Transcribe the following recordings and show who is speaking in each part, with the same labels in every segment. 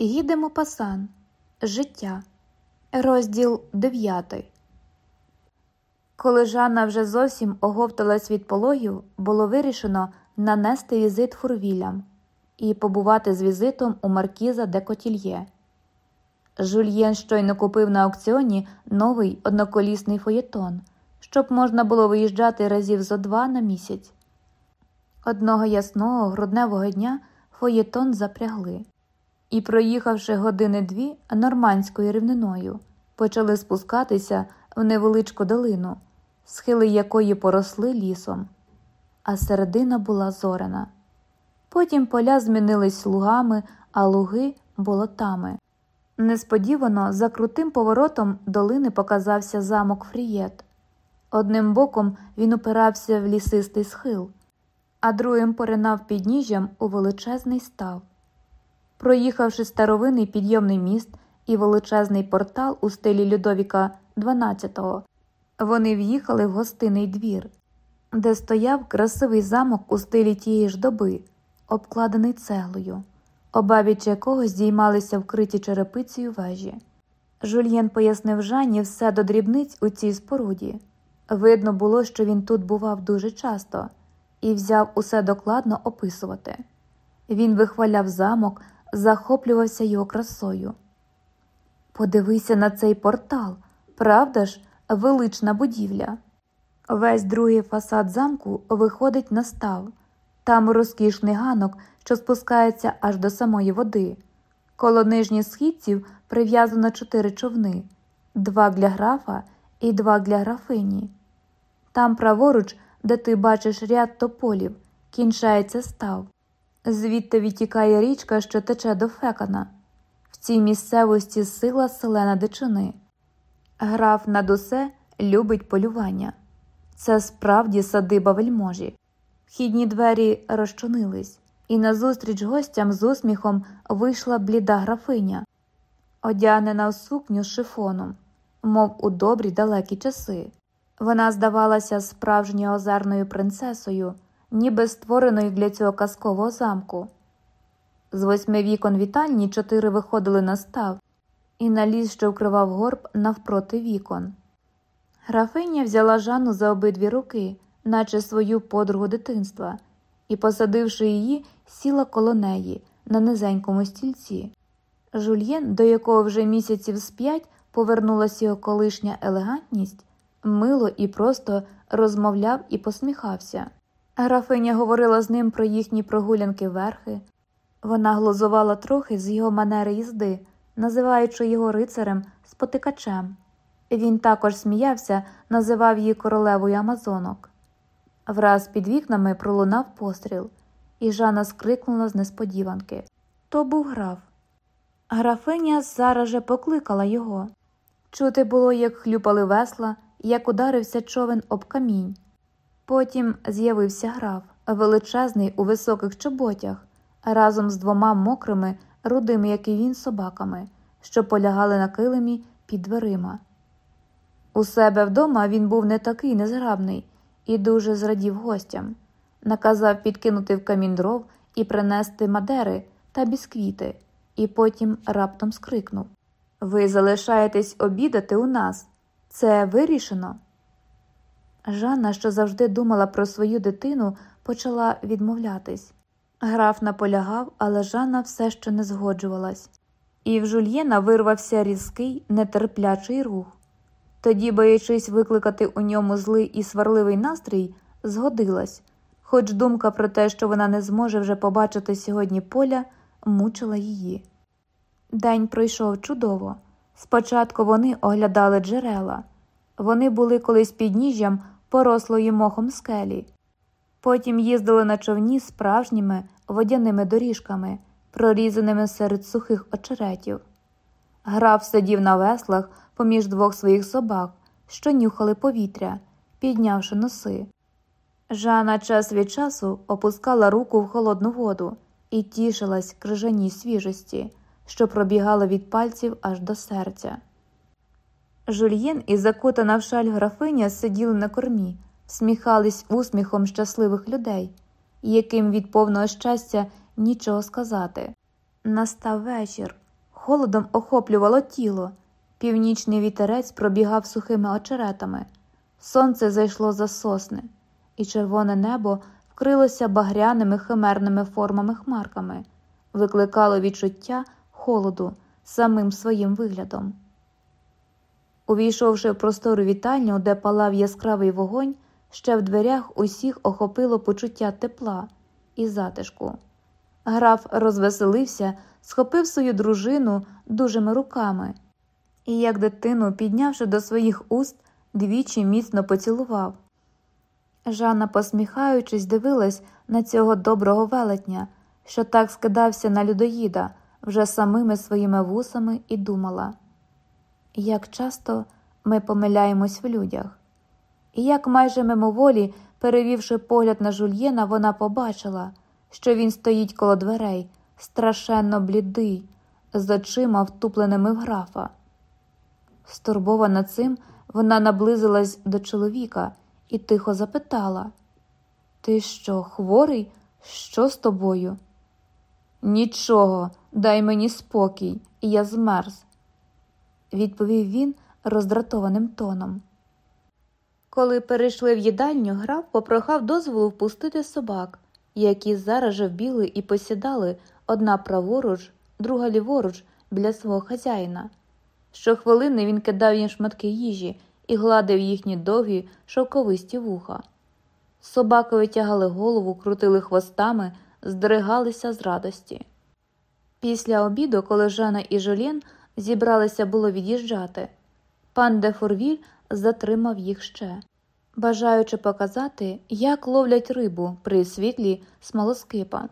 Speaker 1: Гідемо пасан. Життя. Розділ 9 Коли Жанна вже зовсім оговталась від пологів, було вирішено нанести візит фурвілям і побувати з візитом у маркіза де Котільє. Жульєн щойно купив на аукціоні новий одноколісний фоєтон, щоб можна було виїжджати разів зо два на місяць. Одного ясного грудневого дня фоєтон запрягли і, проїхавши години дві нормандською рівниною, почали спускатися в невеличку долину, схили якої поросли лісом, а середина була зорена. Потім поля змінились лугами, а луги болотами. Несподівано за крутим поворотом долини показався замок Фрієт. Одним боком він упирався в лісистий схил, а другим поринав підніжжям у величезний став. Проїхавши старовинний підйомний міст і величезний портал у стилі Людовіка XII, вони в'їхали в гостинний двір, де стояв красивий замок у стилі тієї ж доби, обкладений цеглою, обабіч якого здіймалися вкриті черепицею вежі. Жульєн пояснив Жанні все до дрібниць у цій споруді. Видно було, що він тут бував дуже часто, і взяв усе докладно описувати. Він вихваляв замок захоплювався його красою. Подивися на цей портал, правда ж, велична будівля. Весь другий фасад замку виходить на став, там розкішний ганок, що спускається аж до самої води. Коло нижніх східців прив'язано чотири човни, два для графа і два для графині. Там праворуч, де ти бачиш ряд тополів, кінчається став. Звідти відтікає річка, що тече до фекана. В цій місцевості сила селена дичини. Граф над усе любить полювання. Це справді садиба вельможі. Вхідні двері розчинились, і назустріч гостям з усміхом вийшла бліда графиня, одягнена в сукню з шифоном, мов у добрі далекі часи. Вона здавалася справжньою озерною принцесою ніби створеної для цього казкового замку. З восьми вікон вітальні чотири виходили на став, і на ліс, що вкривав горб навпроти вікон. Графиня взяла Жанну за обидві руки, наче свою подругу дитинства, і, посадивши її, сіла коло неї на низенькому стільці. Жульєн, до якого вже місяців з п'ять повернулася його колишня елегантність, мило і просто розмовляв і посміхався. Графиня говорила з ним про їхні прогулянки верхи. Вона глузувала трохи з його манери їзди, називаючи його рицарем спотикачем. Він також сміявся, називав її королевою Амазонок. Враз під вікнами пролунав постріл, і Жанна скрикнула з несподіванки. То був граф. Графиня зараз же покликала його. Чути було, як хлюпали весла, як ударився човен об камінь. Потім з'явився граф, величезний у високих чоботях, разом з двома мокрими, рудими, як і він, собаками, що полягали на килимі під дверима. У себе вдома він був не такий незграбний і дуже зрадів гостям, наказав підкинути в камін дров і принести мадери та бісквіти, і потім раптом скрикнув Ви залишаєтесь обідати у нас. Це вирішено. Жанна, що завжди думала про свою дитину, почала відмовлятись. Граф наполягав, але Жанна все ще не згоджувалась, і в жульєна вирвався різкий, нетерплячий рух. Тоді, боячись викликати у ньому злий і сварливий настрій, згодилась, хоч думка про те, що вона не зможе вже побачити сьогодні поля, мучила її. День пройшов чудово. Спочатку вони оглядали джерела. Вони були колись підніжжям порослої мохом скелі. Потім їздили на човні справжніми водяними доріжками, прорізаними серед сухих очеретів. Граф сидів на веслах поміж двох своїх собак, що нюхали повітря, піднявши носи. Жана час від часу опускала руку в холодну воду і тішилась крижаній свіжості, що пробігала від пальців аж до серця. Жульєн і закутана в шаль графиня сиділи на кормі, сміхались усміхом щасливих людей, яким від повного щастя нічого сказати. Настав вечір, холодом охоплювало тіло, північний вітерець пробігав сухими очеретами, сонце зайшло за сосни, і червоне небо вкрилося багряними химерними формами хмарками, викликало відчуття холоду самим своїм виглядом. Увійшовши в простору вітальню, де палав яскравий вогонь, ще в дверях усіх охопило почуття тепла і затишку. Граф розвеселився, схопив свою дружину дужими руками і, як дитину, піднявши до своїх уст, двічі міцно поцілував. Жанна, посміхаючись, дивилась на цього доброго велетня, що так скидався на людоїда вже самими своїми вусами, і думала, як часто ми помиляємось в людях. І як майже мимоволі, перевівши погляд на жульєна, вона побачила, що він стоїть коло дверей, страшенно блідий, з очима втупленими в графа. Стурбована цим, вона наблизилась до чоловіка і тихо запитала Ти що, хворий? Що з тобою? Нічого, дай мені спокій, я змерз, відповів він роздратованим тоном. Коли перейшли в їдальню, граф попрохав дозволу впустити собак, які зараз же вбігли і посідали одна праворуч, друга ліворуч біля свого хазяїна. Щохвилини він кидав їм шматки їжі і гладив їхні довгі шовковисті вуха. Собаки витягали голову, крутили хвостами, здригалися з радості. Після обіду, коли Жана і Жолєн зібралися було від'їжджати, пан де Форвіль затримав їх ще, бажаючи показати, як ловлять рибу при світлі смолоскипа.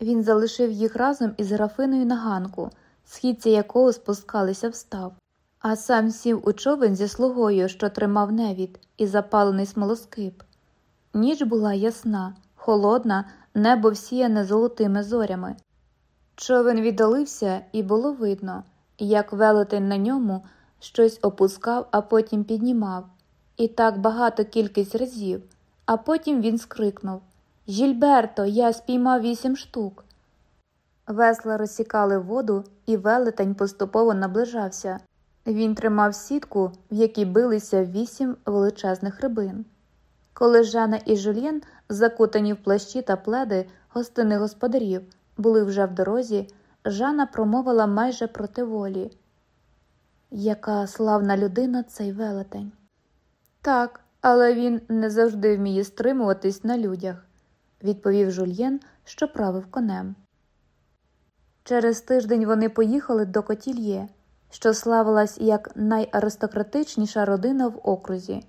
Speaker 1: Він залишив їх разом із графиною на ганку, східці якого спускалися встав, а сам сів у човен зі слугою, що тримав невід, і запалений смолоскип. Ніч була ясна, холодна, небо всіяне золотими зорями. Човен віддалився, і було видно, як велетень на ньому щось опускав, а потім піднімав, і так багато кількість разів, а потім він скрикнув Жільберто, я спіймав вісім штук. Весла розсікали воду, і велетень поступово наближався. Він тримав сітку, в якій билися вісім величезних рибин. Коли Жана і Жульєн, закутані в плащі та пледи гостинних господарів, були вже в дорозі, Жана промовила майже проти волі. Яка славна людина цей велетень. Так, але він не завжди вміє стримуватись на людях, відповів Жульєн, що правив конем. Через тиждень вони поїхали до Котільє, що славилась як найаристократичніша родина в окрузі.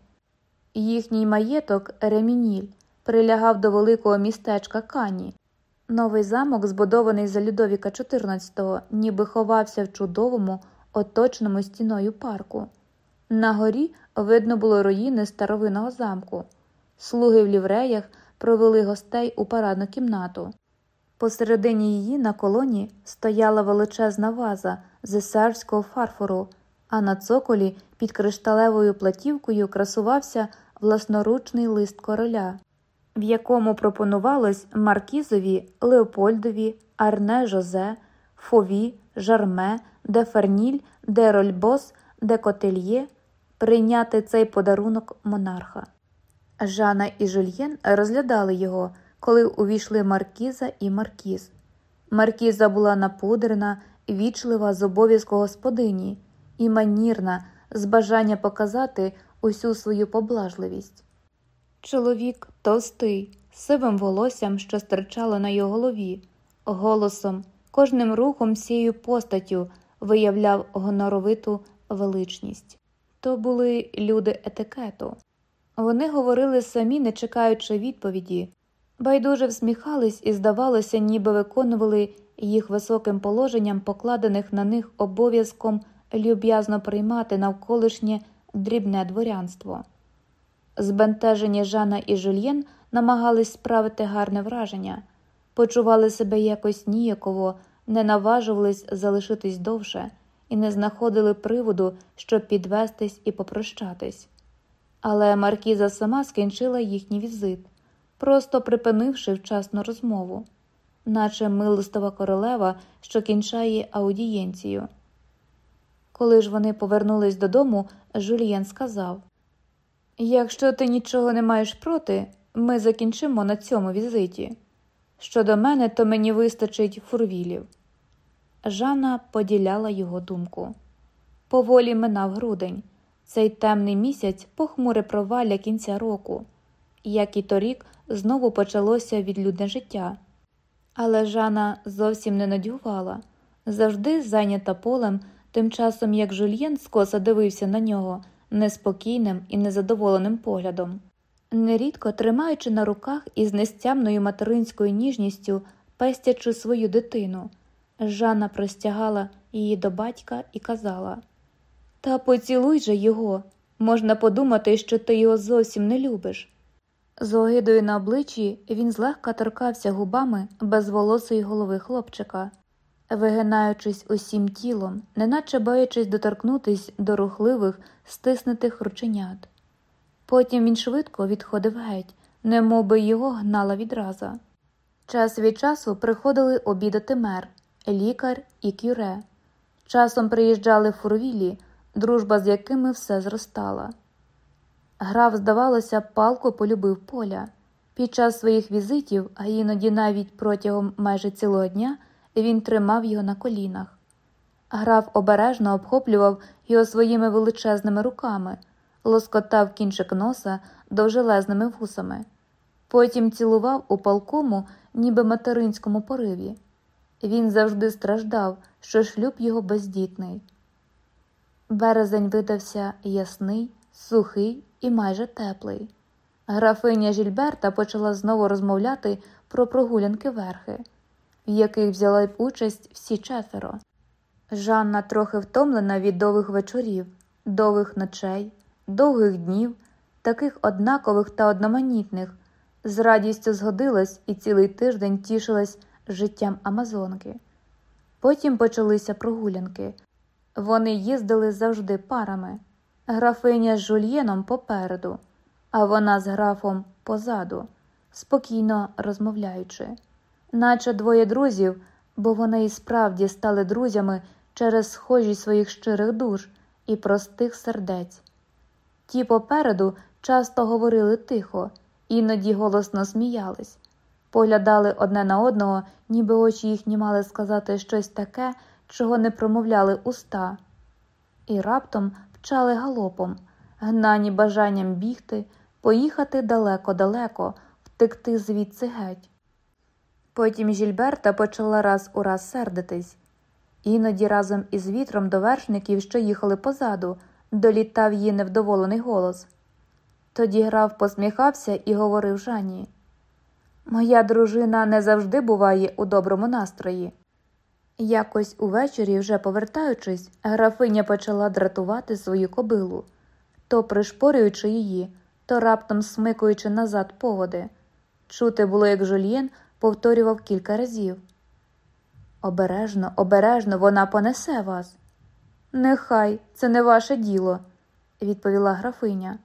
Speaker 1: Їхній маєток Ремініль прилягав до великого містечка Кані. Новий замок, збудований за Людовіка XIV, ніби ховався в чудовому, оточеному стіною парку. На горі видно було руїни старовинного замку. Слуги в лівреях провели гостей у парадну кімнату. Посередині її на колоні стояла величезна ваза з сербського фарфору, а на цоколі під кришталевою платівкою красувався власноручний лист короля, в якому пропонувалось Маркізові, Леопольдові, Арне Жозе, Фові, Жарме, де Ферніль, де Рольбос, де Котельє прийняти цей подарунок монарха. Жана і Жульєн розглядали його, коли увійшли Маркіза і Маркіз. Маркіза була напудрена, вічлива з обов'язку господині і манірна, з бажання показати усю свою поблажливість. Чоловік товстий, сивим волоссям, що стирчало на його голові, голосом, кожним рухом всією постаттю виявляв гоноровиту величність. То були люди етикету. Вони говорили самі, не чекаючи відповіді, байдуже всміхались і, здавалося, ніби виконували їх високим положенням, покладених на них обов'язком люб'язно приймати навколишнє дрібне дворянство. Збентежені Жана і Жульєн намагались справити гарне враження, почували себе якось ніяково, не наважувались залишитись довше і не знаходили приводу, щоб підвестись і попрощатись. Але Маркіза сама скінчила їхній візит, просто припинивши вчасну розмову, наче милостива королева, що кінчає аудієнцію. Коли ж вони повернулись додому, Жульєн сказав Якщо ти нічого не маєш проти, ми закінчимо на цьому візиті. Щодо мене, то мені вистачить фурвілів. Жанна поділяла його думку. Поволі минав грудень. Цей темний місяць похмуре провалля кінця року, як і торік знову почалося відлюдне життя. Але Жанна зовсім не надювала, завжди зайнята полем, тим часом як Жульєн скоса дивився на нього неспокійним і незадоволеним поглядом. Нерідко тримаючи на руках із нестямною материнською ніжністю, пестячи свою дитину, Жанна простягала її до батька і казала Та поцілуй же його, можна подумати, що ти його зовсім не любиш. З огидою на обличчі він злегка торкався губами безволосої голови хлопчика, вигинаючись усім тілом, неначе боячись доторкнутись до рухливих, стиснутих рученят. Потім він швидко відходив геть, немов би його гнала відраза. Час від часу приходили обідати мер, лікар і кюре. Часом приїжджали фурвілі, дружба з якими все зростала. Граф, здавалося, палко полюбив поля. Під час своїх візитів, а іноді навіть протягом майже цілого дня, він тримав його на колінах. Граф обережно обхоплював його своїми величезними руками, лоскотав кінчик носа довжелезними вусами, потім цілував у палкому, ніби материнському пориві. Він завжди страждав, що шлюб його бездітний. Березень видався ясний, сухий і майже теплий. Графиня Жільберта почала знову розмовляти про прогулянки верхи, в яких взяли участь всі четверо. Жанна трохи втомлена від довгих вечорів, довгих ночей, довгих днів, таких однакових та одноманітних, з радістю згодилась і цілий тиждень тішилась життям Амазонки. Потім почалися прогулянки. Вони їздили завжди парами графиня з жульєном попереду, а вона з графом позаду, спокійно розмовляючи, наче двоє друзів, бо вони і справді стали друзями через схожість своїх щирих душ і простих сердець. Ті попереду часто говорили тихо, іноді голосно сміялись, поглядали одне на одного, ніби очі їхні мали сказати щось таке, чого не промовляли уста, і раптом мчали галопом, гнані бажанням бігти, поїхати далеко-далеко, втекти звідси геть. Потім Жільберта почала раз у раз сердитись, іноді разом із вітром до вершників, що їхали позаду, долітав її невдоволений голос. Тоді граф посміхався і говорив Жанні Моя дружина не завжди буває у доброму настрої. Якось увечері, вже повертаючись, графиня почала дратувати свою кобилу, то пришпорюючи її, то раптом смикуючи назад поводи. Чути було, як жульєн повторював кілька разів. Обережно, обережно вона понесе вас. Нехай це не ваше діло, відповіла графиня,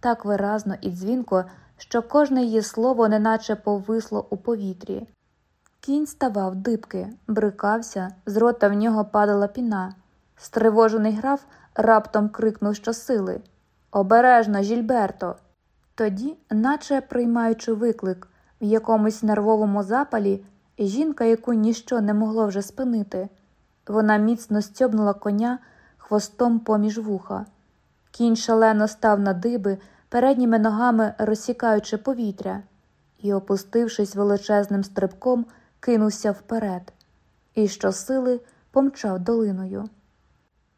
Speaker 1: так виразно і дзвінко, що кожне її слово неначе повисло у повітрі. Кінь ставав дибки, брикався, з рота в нього падала піна. Стривожений граф раптом крикнув щосили Обережно, Жільберто. Тоді, наче приймаючи виклик в якомусь нервовому запалі, жінка, яку ніщо не могло вже спинити, вона міцно стьобнула коня хвостом поміж вуха. Кінь шалено став на диби, передніми ногами розсікаючи повітря, і, опустившись величезним стрибком, кинувся вперед і щосили помчав долиною.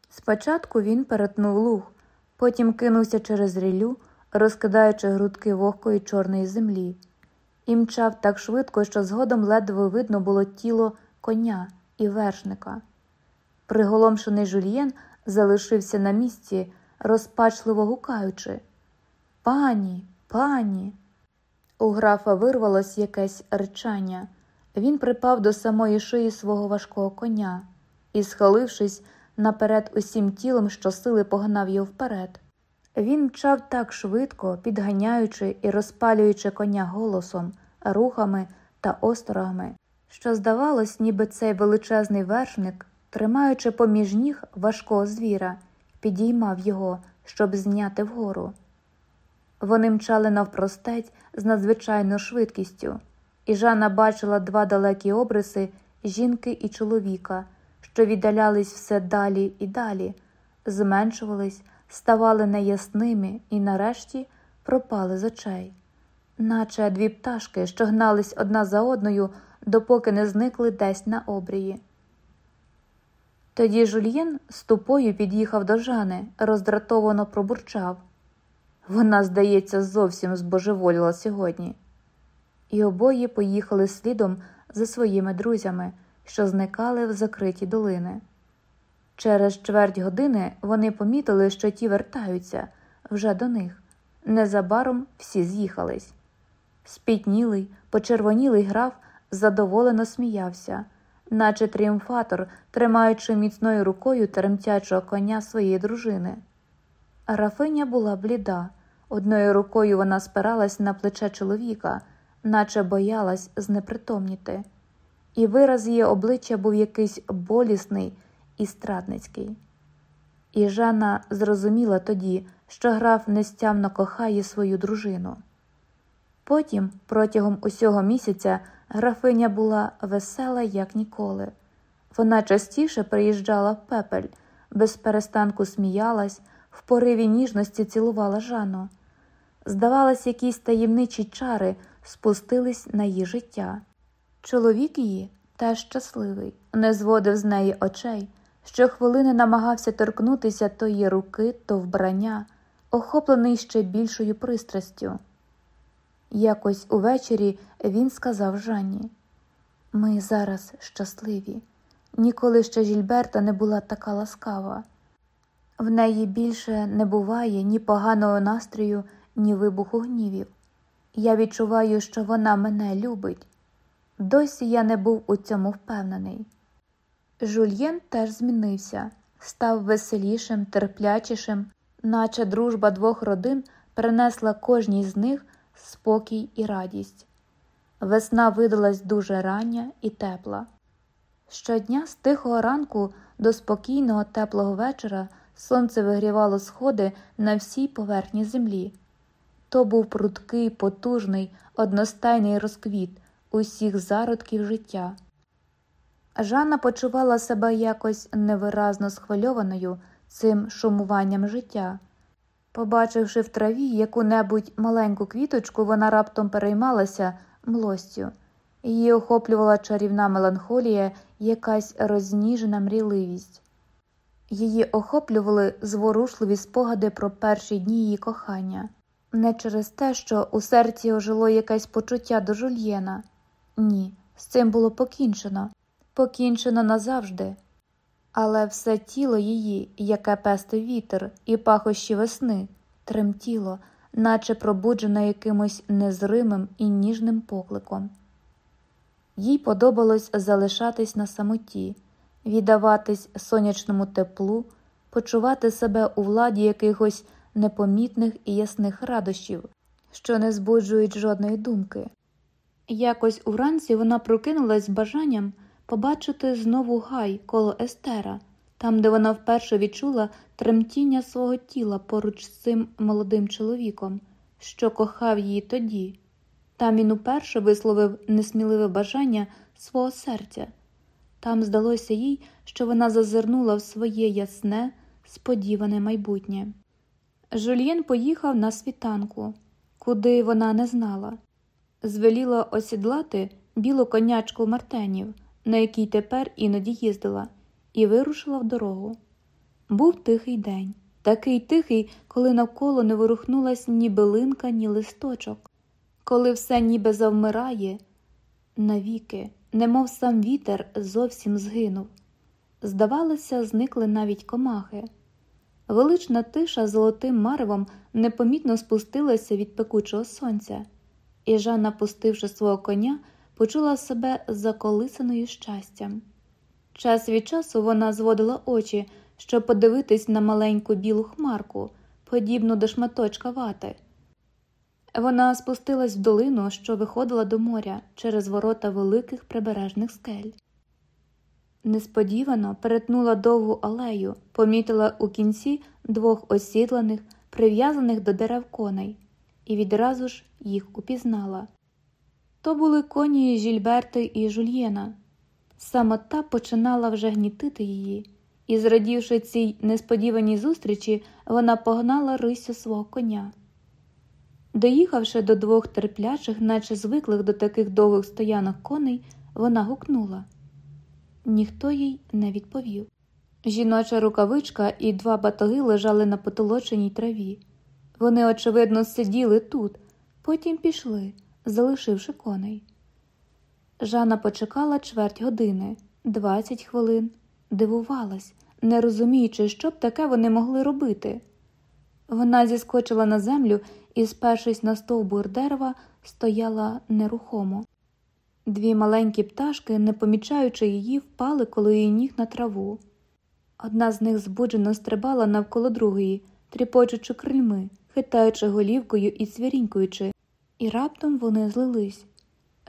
Speaker 1: Спочатку він перетнув луг, потім кинувся через ріллю, розкидаючи грудки вогкої чорної землі, і мчав так швидко, що згодом ледве видно було тіло коня і вершника. Приголомшений жульєн залишився на місці, розпачливо гукаючи Пані, пані. У графа вирвалось якесь речання. Він припав до самої шиї свого важкого коня і, схилившись наперед усім тілом, що сили погнав його вперед. Він мчав так швидко, підганяючи і розпалюючи коня голосом, рухами та осторогами, що, здавалось, ніби цей величезний вершник тримаючи поміж ніг важкого звіра, підіймав його, щоб зняти вгору. Вони мчали навпростець з надзвичайною швидкістю, і Жанна бачила два далекі обриси жінки і чоловіка, що віддалялись все далі і далі, зменшувались, ставали неясними і, нарешті, пропали з очей, наче дві пташки, що гнались одна за одною, допоки не зникли десь на обрії. Тоді Жульєн з тупою під'їхав до Жани, роздратовано пробурчав. Вона, здається, зовсім збожеволіла сьогодні. І обоє поїхали слідом за своїми друзями, що зникали в закриті долини. Через чверть години вони помітили, що ті вертаються вже до них. Незабаром всі з'їхались. Спітнілий, почервонілий граф задоволено сміявся, наче тріумфатор, тримаючи міцною рукою тремтячого коня своєї дружини. Графиня була бліда. Одною рукою вона спиралась на плече чоловіка, наче боялась знепритомніти, і вираз її обличчя був якийсь болісний і страдницький. І Жанна зрозуміла тоді, що граф нестямно кохає свою дружину. Потім, протягом усього місяця, графиня була весела, як ніколи. Вона частіше приїжджала в пепель, без перестанку сміялась, в пориві ніжності цілувала Жанну. Здавалось, якісь таємничі чари спустились на її життя. Чоловік її, теж щасливий, не зводив з неї очей, щохвилини намагався торкнутися то її руки, то вбрання, охоплений ще більшою пристрастю. Якось увечері він сказав Жанні Ми зараз щасливі. Ніколи ще Жільберта не була така ласкава. В неї більше не буває ні поганого настрою, ні вибуху гнівів. Я відчуваю, що вона мене любить. Досі я не був у цьому впевнений. Жульєн теж змінився, став веселішим, терплячішим, наче дружба двох родин принесла кожній з них спокій і радість. Весна видалась дуже рання і тепла. Щодня з тихого ранку до спокійного теплого вечора сонце вигрівало сходи на всій поверхні землі. То був прудкий, потужний, одностайний розквіт усіх зародків життя. Жанна почувала себе якось невиразно схвильованою цим шумуванням життя. Побачивши в траві яку-небудь маленьку квіточку, вона раптом переймалася млостю, її охоплювала чарівна меланхолія, якась розніжена мрійливість. Її охоплювали зворушливі спогади про перші дні її кохання, не через те, що у серці ожило якесь почуття до жульєна. Ні, з цим було покінчено, покінчено назавжди. Але все тіло її, яке пестив вітер і пахощі весни, тремтіло, наче пробуджено якимось незримим і ніжним покликом. Їй подобалось залишатись на самоті, віддаватись сонячному теплу, почувати себе у владі якихось непомітних і ясних радощів, що не збуджують жодної думки. Якось уранці вона прокинулась бажанням побачити знову гай коло Естера, там, де вона вперше відчула тремтіння свого тіла поруч з цим молодим чоловіком, що кохав її тоді. Там він уперше висловив несміливе бажання свого серця. Там здалося їй, що вона зазирнула в своє ясне, сподіване майбутнє. Жульєн поїхав на світанку, куди вона не знала. Звеліла осідлати білу конячку мартенів, на якій тепер іноді їздила, і вирушила в дорогу. Був тихий день, такий тихий, коли навколо не ворухнулась ні билинка, ні листочок, коли все ніби завмирає навіки, немов сам вітер зовсім згинув. Здавалося, зникли навіть комахи. Велична тиша золотим маревом непомітно спустилася від пекучого сонця, і Жанна, пустивши свого коня, почула себе заколисаною щастям. Час від часу вона зводила очі, щоб подивитись на маленьку білу хмарку, подібну до шматочка вати. Вона спустилась в долину, що виходила до моря через ворота великих прибережних скель. Несподівано перетнула довгу алею, помітила у кінці двох осідланих, прив'язаних до дерев коней, і відразу ж їх упізнала. То були коні Жільберти і Жульєна. Самота починала вже гнітити її, і, зрадівши цій несподіваній зустрічі, вона погнала рисю свого коня. Доїхавши до двох терплячих, наче звиклих до таких довгих стоянок коней, вона гукнула. Ніхто їй не відповів. Жіноча рукавичка і два батоги лежали на потолоченій траві. Вони, очевидно, сиділи тут, потім пішли, залишивши коней. Жанна почекала чверть години, двадцять хвилин, дивувалась, не розуміючи, що б таке вони могли робити. Вона зіскочила на землю і, спершись на стовбур дерева, стояла нерухомо. Дві маленькі пташки, не помічаючи її, впали коло її ніг на траву. Одна з них збуджено стрибала навколо другої, тріпочучи крильми, хитаючи голівкою і цвірінькуючи, і раптом вони злились.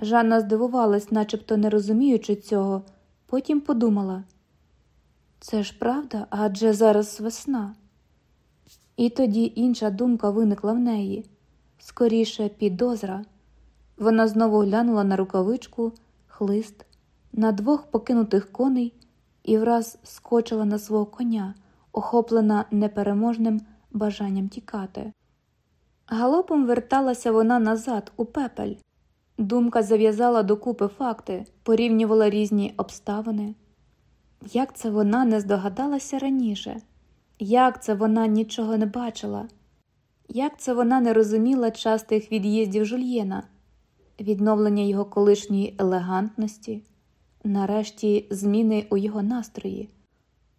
Speaker 1: Жанна здивувалась, начебто не розуміючи цього, потім подумала це ж правда, адже зараз весна. І тоді інша думка виникла в неї скоріше підозра. Вона знову глянула на рукавичку, хлист, на двох покинутих коней і враз скочила на свого коня, охоплена непереможним бажанням тікати. Галопом верталася вона назад, у пепель. Думка зав'язала докупи факти, порівнювала різні обставини. Як це вона не здогадалася раніше? Як це вона нічого не бачила? Як це вона не розуміла частих від'їздів жульєна, відновлення його колишньої елегантності, нарешті зміни у його настрої?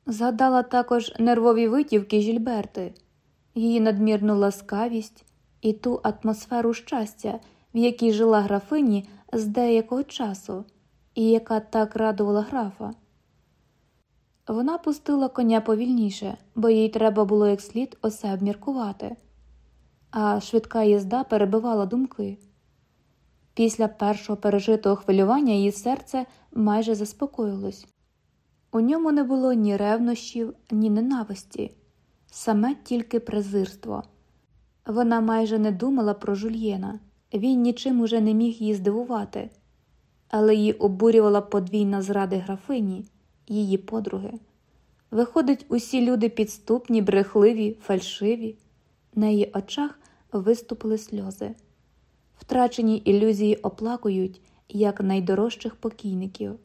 Speaker 1: Згадала також нервові витівки Жільберти, її надмірну ласкавість і ту атмосферу щастя, в якій жила графині з деякого часу, і яка так радувала графа. Вона пустила коня повільніше, бо їй треба було як слід усе обміркувати, а швидка їзда перебивала думки. Після першого пережитого хвилювання її серце майже заспокоїлось. У ньому не було ні ревнощів, ні ненависті, саме тільки презирство. Вона майже не думала про жульєна, він нічим уже не міг її здивувати, але її обурювала подвійна зради графині її подруги. Виходить, усі люди підступні, брехливі, фальшиві. На її очах виступили сльози. Втрачені ілюзії оплакують, як найдорожчих покійників.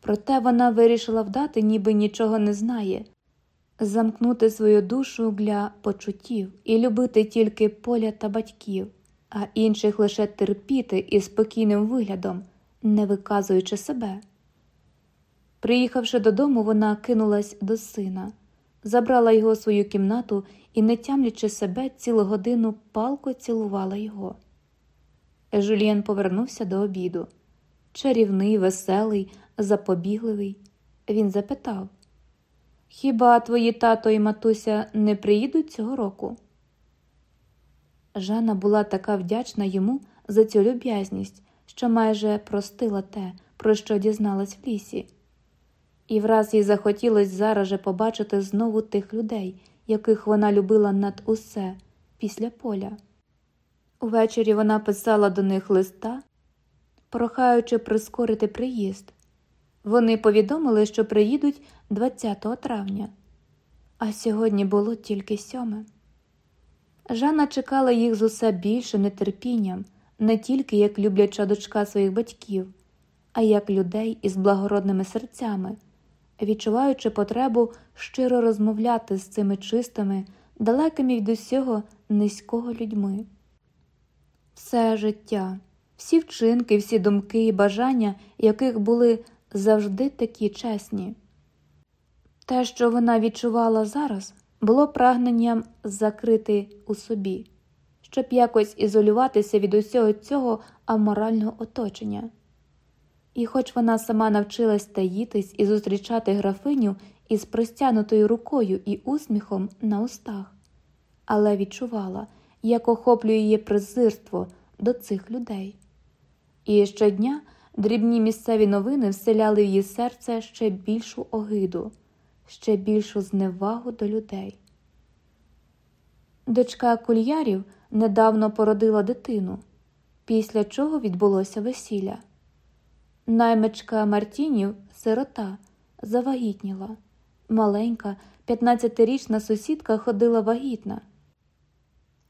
Speaker 1: Проте вона вирішила вдати, ніби нічого не знає, замкнути свою душу для почуттів і любити тільки поля та батьків, а інших лише терпіти із спокійним виглядом, не виказуючи себе. Приїхавши додому, вона кинулась до сина, забрала його у свою кімнату і, не тямлячи себе, цілу годину палко цілувала його. Жюльєн повернувся до обіду. Чарівний, веселий, запобігливий. Він запитав Хіба твої тато і матуся не приїдуть цього року? Жанна була така вдячна йому за цю люб'язність, що майже простила те, про що дізналась в лісі і враз їй захотілося зараз же побачити знову тих людей, яких вона любила над усе після поля. Увечері вона писала до них листа, прохаючи прискорити приїзд. Вони повідомили, що приїдуть 20 травня, а сьогодні було тільки сьоме. Жанна чекала їх з усе більшим нетерпінням, не тільки як любляча дочка своїх батьків, а як людей із благородними серцями відчуваючи потребу щиро розмовляти з цими чистими, далекими від усього низького людьми. Все життя, всі вчинки, всі думки і бажання, яких були завжди такі чесні. Те, що вона відчувала зараз, було прагненням закрити у собі, щоб якось ізолюватися від усього цього аморального оточення. І, хоч вона сама навчилась таїтись і зустрічати графиню із простянутою рукою і усміхом на устах, але відчувала, як охоплює її презирство до цих людей. І щодня дрібні місцеві новини вселяли в її серце ще більшу огиду, ще більшу зневагу до людей. Дочка кульярів недавно породила дитину, після чого відбулося весілля. Наймичка Мартінів, сирота, завагітніла. Маленька, 15-річна сусідка ходила вагітна.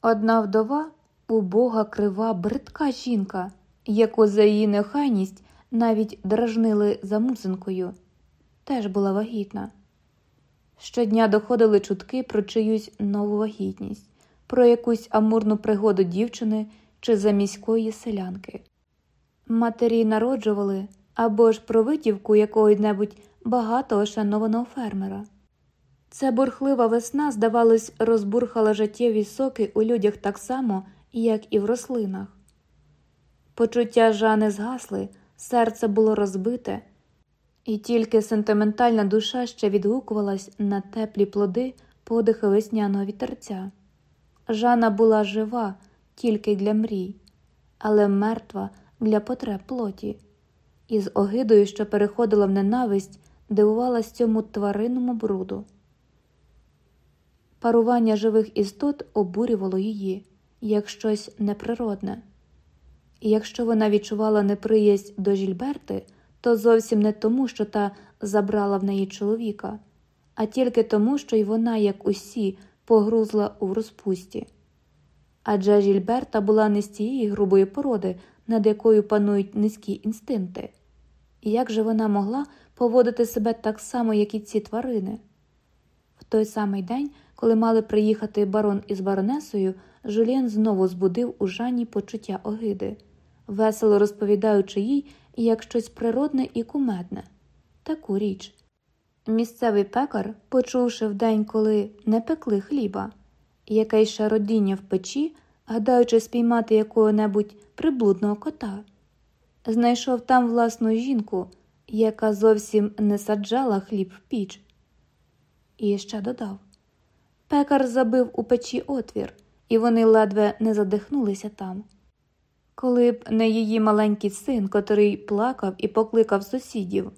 Speaker 1: Одна вдова, убога, крива, бридка жінка, яку за її нехайність навіть дражнили за музинкою, теж була вагітна. Щодня доходили чутки про чиюсь нову вагітність, про якусь амурну пригоду дівчини чи заміської селянки. Матері народжували або ж про витівку якого-небудь багатого шанованого фермера. Ця бурхлива весна, здавалось, розбурхала життєві соки у людях так само, як і в рослинах. Почуття Жани згасли, серце було розбите, і тільки сентиментальна душа ще відгукувалась на теплі плоди подихи весняного вітерця. Жана була жива тільки для мрій, але мертва для потреб плоті, і з огидою, що переходила в ненависть, дивувалась цьому тваринному бруду. Парування живих істот обурювало її як щось неприродне, і якщо вона відчувала неприязнь до Жільберти, то зовсім не тому, що та забрала в неї чоловіка, а тільки тому, що й вона, як усі, погрузла у розпусті. Адже Жільберта була не з тієї грубої породи, над якою панують низькі інстинкти. І як же вона могла поводити себе так само, як і ці тварини? В той самий день, коли мали приїхати барон із баронесою, Жуліан знову збудив у Жанні почуття огиди, весело розповідаючи їй як щось природне і кумедне таку річ. Місцевий пекар, почувши в день, коли не пекли хліба, яке ще родіння в печі, гадаючи спіймати якого-небудь приблудного кота, знайшов там власну жінку, яка зовсім не саджала хліб в піч. І ще додав пекар забив у печі отвір, і вони ледве не задихнулися там. Коли б не її маленький син, котрий плакав і покликав сусідів,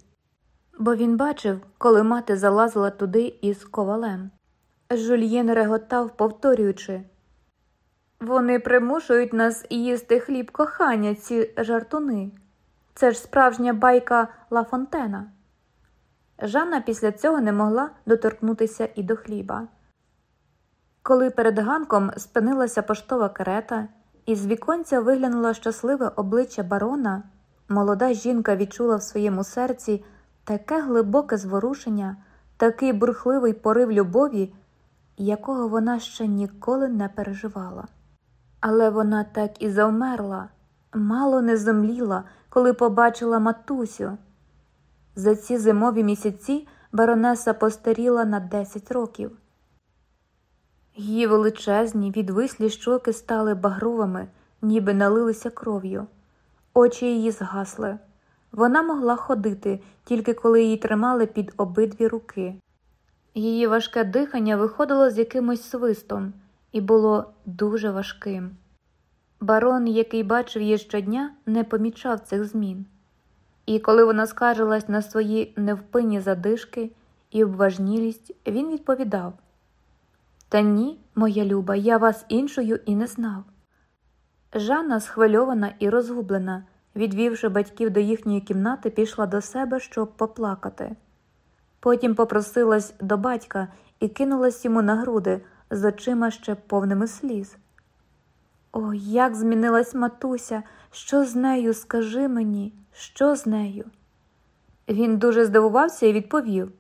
Speaker 1: бо він бачив, коли мати залазила туди із ковалем. Жульєн реготав, повторюючи вони примушують нас їсти хліб кохання, ці жартуни. Це ж справжня байка Ла Фонтена. Жанна після цього не могла доторкнутися і до хліба. Коли перед ганком спинилася поштова карета, і з віконця виглянуло щасливе обличчя барона, молода жінка відчула в своєму серці таке глибоке зворушення, такий бурхливий порив любові, якого вона ще ніколи не переживала. Але вона так і завмерла, мало не зомліла, коли побачила матусю. За ці зимові місяці баронеса постаріла на 10 років. Її величезні, відвислі щоки стали багровими, ніби налилися кров'ю, очі її згасли. Вона могла ходити, тільки коли її тримали під обидві руки. Її важке дихання виходило з якимось свистом і було дуже важким. Барон, який бачив її щодня, не помічав цих змін. І коли вона скаржилась на свої невпинні задишки і обважнілість, він відповідав Та ні, моя люба, я вас іншою і не знав. Жанна, схвильована і розгублена, відвівши батьків до їхньої кімнати, пішла до себе, щоб поплакати. Потім попросилась до батька і кинулась йому на груди з очима ще повними сліз. О, як змінилась матуся, що з нею, скажи мені, що з нею? Він дуже здивувався і відповів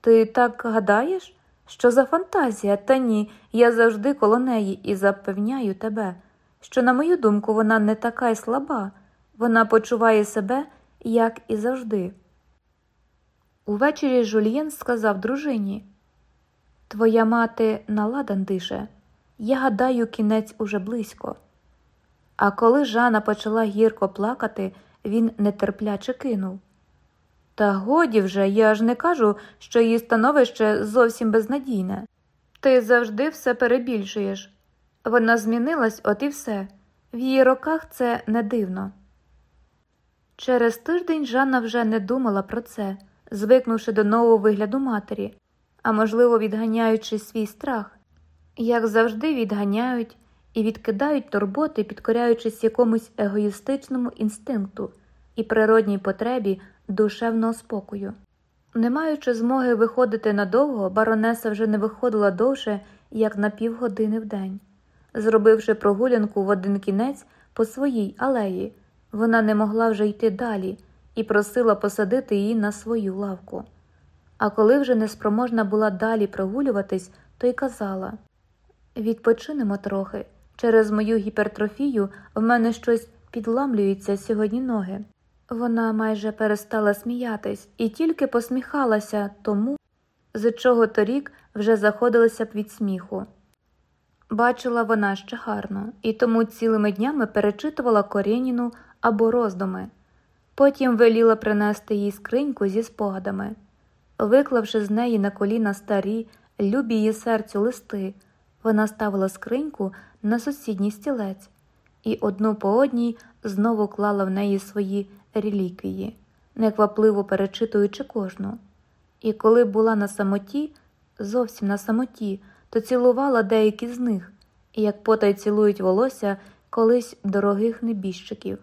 Speaker 1: Ти так гадаєш? Що за фантазія? Та ні, я завжди коло неї і запевняю тебе, що, на мою думку, вона не така й слаба, вона почуває себе, як і завжди. Увечері Жульєн сказав дружині Твоя мати наладан дише, я гадаю, кінець уже близько. А коли Жана почала гірко плакати, він нетерпляче кинув. Та годі вже, я ж не кажу, що її становище зовсім безнадійне. Ти завжди все перебільшуєш. Вона змінилась, от і все. В її роках це не дивно. Через тиждень Жанна вже не думала про це, звикнувши до нового вигляду матері, а можливо, відганяючи свій страх, як завжди відганяють і відкидають турботи, підкоряючись якомусь егоїстичному інстинкту і природній потребі душевного спокою. Не маючи змоги виходити надовго, баронеса вже не виходила довше, як на півгодини в день. Зробивши прогулянку в один кінець по своїй алеї, вона не могла вже йти далі і просила посадити її на свою лавку. А коли вже неспроможна була далі прогулюватись, то й казала Відпочинемо трохи. Через мою гіпертрофію в мене щось підламлюється сьогодні ноги. Вона майже перестала сміятись і тільки посміхалася тому, з чого торік вже заходилася б від сміху. Бачила вона ще гарно, і тому цілими днями перечитувала Корєніну або роздуми. Потім веліла принести їй скриньку зі спогадами, виклавши з неї на коліна старі, любі її серцю листи, вона ставила скриньку на сусідній стілець і одну по одній знову клала в неї свої реліквії, неквапливо перечитуючи кожну. І коли була на самоті, зовсім на самоті, то цілувала деякі з них, як потай цілують волосся колись дорогих небіжчиків.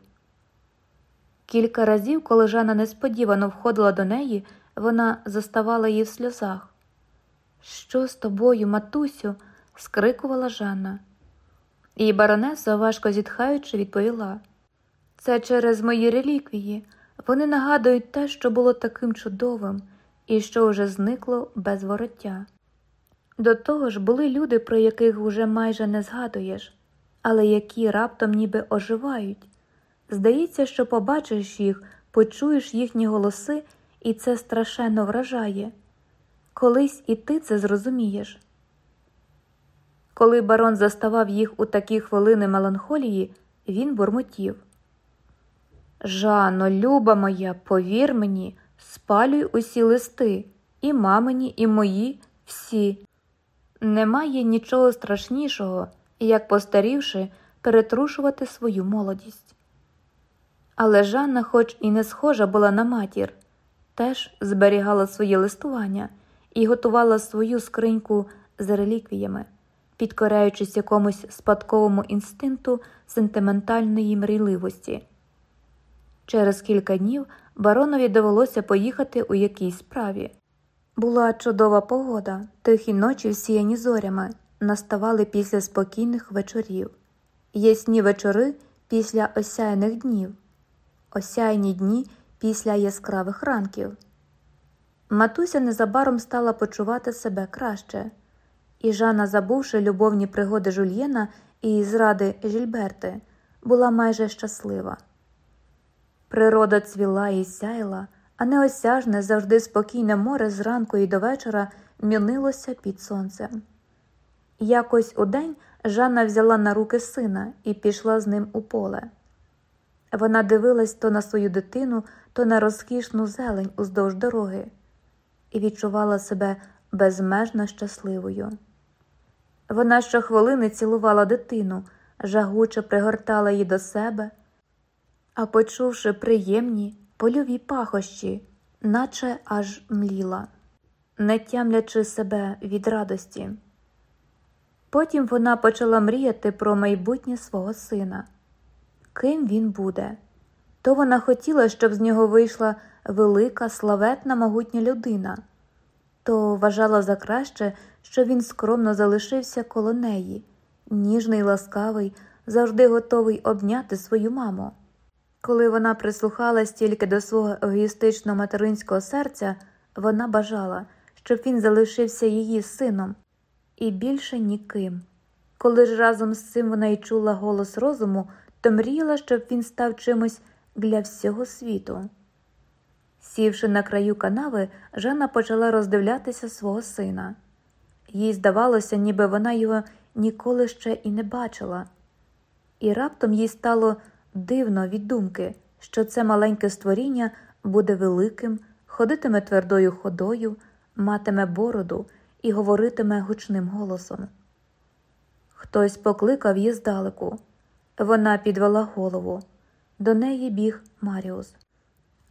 Speaker 1: Кілька разів, коли Жанна несподівано входила до неї, вона заставала її в сльозах. Що з тобою, матусю? скрикувала Жанна. І баронеса, важко зітхаючи, відповіла це через мої реліквії. Вони нагадують те, що було таким чудовим і що вже зникло без вороття. До того ж, були люди, про яких уже майже не згадуєш, але які раптом ніби оживають. Здається, що побачиш їх, почуєш їхні голоси, і це страшенно вражає. Колись і ти це зрозумієш. Коли барон заставав їх у такі хвилини меланхолії, він бурмотів. Жано, люба моя, повір мені, спалюй усі листи, і мамині, і мої, всі. Немає нічого страшнішого, як постарівши, перетрушувати свою молодість. Але Жанна, хоч і не схожа була на матір, теж зберігала своє листування і готувала свою скриньку з реліквіями, підкоряючись якомусь спадковому інстинкту сентиментальної мрійливості. Через кілька днів баронові довелося поїхати у якійсь справі. Була чудова погода, тихі ночі всіяні зорями, наставали після спокійних вечорів, ясні вечори після осяяних днів, осяйні дні після яскравих ранків. Матуся незабаром стала почувати себе краще, і Жанна, забувши любовні пригоди жульєна і зради Жільберти, була майже щаслива. Природа цвіла і сяйла, а неосяжне, завжди спокійне море зранку і до вечора мінилося під сонцем. Якось у день Жанна взяла на руки сина і пішла з ним у поле. Вона дивилась то на свою дитину, то на розкішну зелень уздовж дороги і відчувала себе безмежно щасливою. Вона щохвилини цілувала дитину, жагуче пригортала її до себе а почувши приємні польові пахощі, наче аж мліла, не тямлячи себе від радості. Потім вона почала мріяти про майбутнє свого сина, ким він буде. То вона хотіла, щоб з нього вийшла велика, славетна, могутня людина, то вважала за краще, що він скромно залишився коло неї, ніжний, ласкавий, завжди готовий обняти свою маму. Коли вона прислухалась тільки до свого егоїстичного материнського серця, вона бажала, щоб він залишився її сином і більше ніким. Коли ж разом з цим вона й чула голос розуму, то мріяла, щоб він став чимось для всього світу. Сівши на краю канави, Жанна почала роздивлятися свого сина. Їй здавалося, ніби вона його ніколи ще і не бачила, і раптом їй стало дивно від думки, що це маленьке створіння буде великим, ходитиме твердою ходою, матиме бороду і говоритиме гучним голосом. Хтось покликав її здалеку. Вона підвела голову. До неї біг Маріус.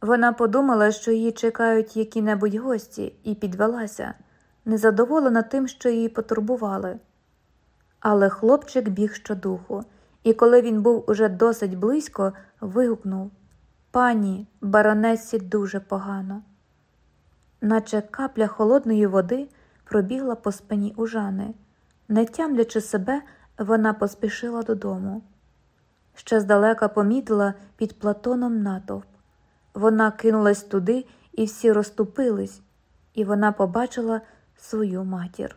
Speaker 1: Вона подумала, що її чекають які-небудь гості, і підвелася, незадоволена тим, що її потурбували. Але хлопчик біг щодуху, і коли він був уже досить близько, вигукнув Пані, баронесі дуже погано. Наче капля холодної води пробігла по спині у Жани. Не тямлячи себе, вона поспішила додому. Ще здалека помітила під платоном натовп. Вона кинулась туди, і всі розступились, і вона побачила свою матір.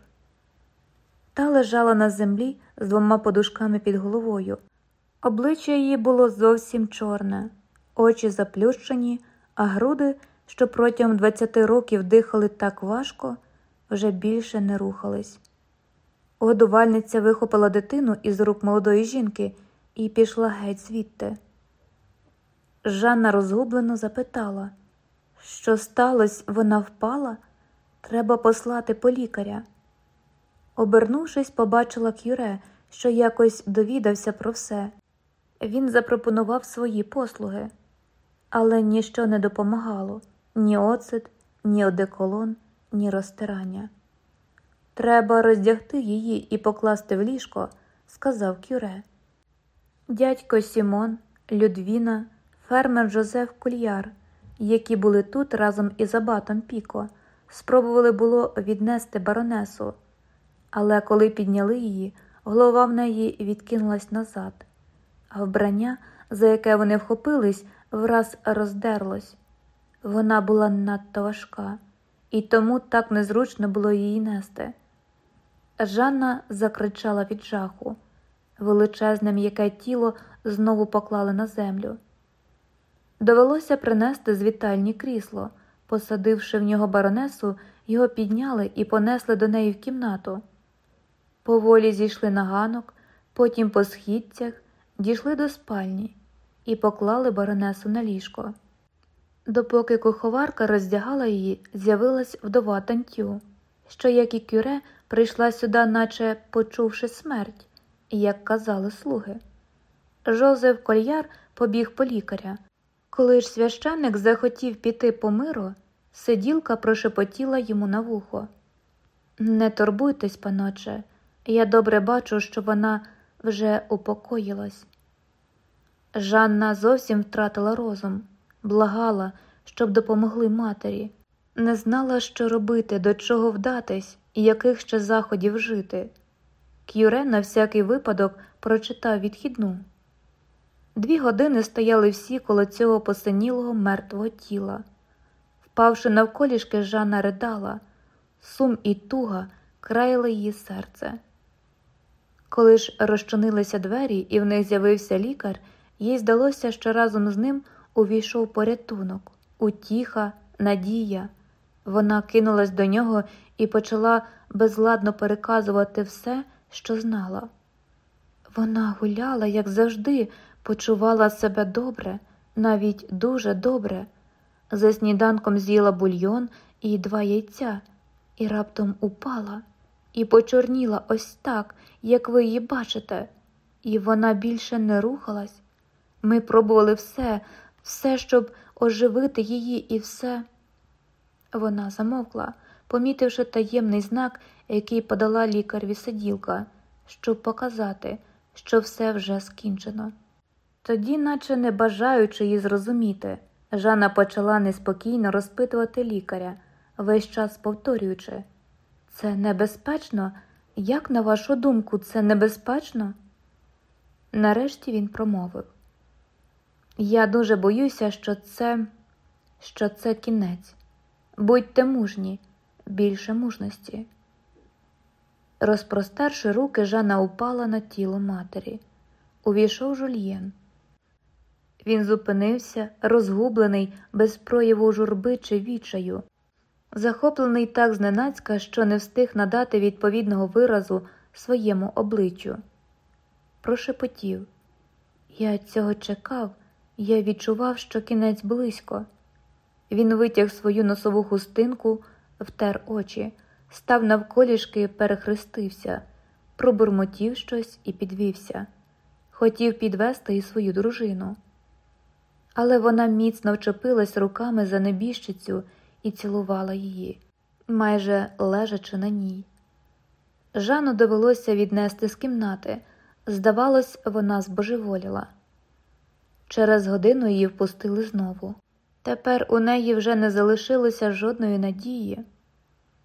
Speaker 1: Та лежала на землі з двома подушками під головою. Обличчя її було зовсім чорне, очі заплющені, а груди, що протягом 20 років дихали так важко, вже більше не рухались. Годувальниця вихопила дитину із рук молодої жінки і пішла геть звідти. Жанна розгублено запитала, що сталося, вона впала? Треба послати по лікаря. Обернувшись, побачила кюре, що якось довідався про все. Він запропонував свої послуги, але ніщо не допомагало ні оцет, ні одеколон, ні розтирання. Треба роздягти її і покласти в ліжко, сказав кюре. Дядько Сімон, Людвіна, фермер Жозеф Кульяр, які були тут разом із абатом Піко, спробували було віднести баронесу, але коли підняли її, голова в неї відкинулась назад, а вбрання, за яке вони вхопились, враз роздерлось. Вона була надто важка, і тому так незручно було її нести. Жанна закричала від жаху. Величезне м'яке тіло знову поклали на землю. Довелося принести з вітальні крісло. Посадивши в нього баронесу, його підняли і понесли до неї в кімнату. Поволі зійшли на ганок, потім по східцях дійшли до спальні і поклали баронесу на ліжко. Допоки куховарка роздягала її, з'явилась вдова тантю, що, як і кюре, прийшла сюди, наче почувши смерть, як казали слуги. Жозеф Кольяр побіг по лікаря. Коли ж священник захотів піти по миру, сиділка прошепотіла йому на вухо. Не турбуйтесь, паноче, я добре бачу, що вона вже упокоїлась. Жанна зовсім втратила розум, благала, щоб допомогли матері, не знала, що робити, до чого вдатись і яких ще заходів жити. К'юре на всякий випадок прочитав відхідну. Дві години стояли всі коло цього посинілого мертвого тіла. Впавши навколішки, Жанна ридала, сум і туга краяли її серце. Коли ж розчинилися двері, і в них з'явився лікар, їй здалося, що разом з ним увійшов порятунок, утіха, надія. Вона кинулась до нього і почала безладно переказувати все, що знала. Вона гуляла, як завжди, почувала себе добре, навіть дуже добре. За сніданком з'їла бульйон і два яйця, і раптом упала, і почорніла ось так, як ви її бачите, і вона більше не рухалась. Ми пробували все, все, щоб оживити її, і все. Вона замовкла, помітивши таємний знак, який подала лікарві сиділка, щоб показати, що все вже скінчено. Тоді, наче не бажаючи її зрозуміти, Жанна почала неспокійно розпитувати лікаря, весь час повторюючи це небезпечно? Як, на вашу думку, це небезпечно? Нарешті він промовив Я дуже боюся, що це, що це кінець. Будьте мужні, більше мужності. Розпростерши руки, Жанна упала на тіло матері. Увійшов жульєн. Він зупинився, розгублений, без прояву журби чи відчаю, захоплений так зненацька, що не встиг надати відповідного виразу своєму обличчю. Прошепотів Я цього чекав, я відчував, що кінець близько. Він витяг свою носову хустинку, втер очі, став навколішки, перехрестився, пробурмотів щось і підвівся. Хотів підвести і свою дружину. але вона міцно вчепилась руками за небіжчицю і цілувала її, майже лежачи на ній. Жану довелося віднести з кімнати. Здавалось, вона збожеволіла. Через годину її впустили знову. Тепер у неї вже не залишилося жодної надії.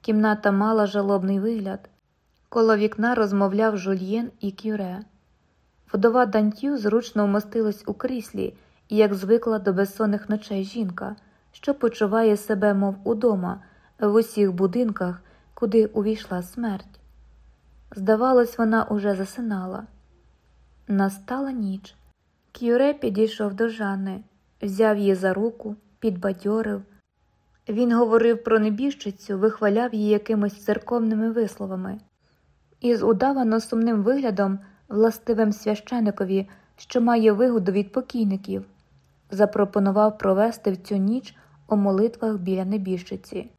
Speaker 1: Кімната мала жалобний вигляд. Коло вікна розмовляв жульєн і кюре. Вдова Дантю зручно вмостилась у кріслі, як звикла до безсонних ночей жінка, що почуває себе, мов удома, в усіх будинках, куди увійшла смерть. Здавалось, вона уже засинала. Настала ніч. Кюре підійшов до Жанни, взяв її за руку, підбадьорив. Він говорив про небіжчицю, вихваляв її якимись церковними висловами. І з удавано сумним виглядом, властивим священикові, що має вигоду від покійників, запропонував провести в цю ніч у молитвах біля небіжчиці.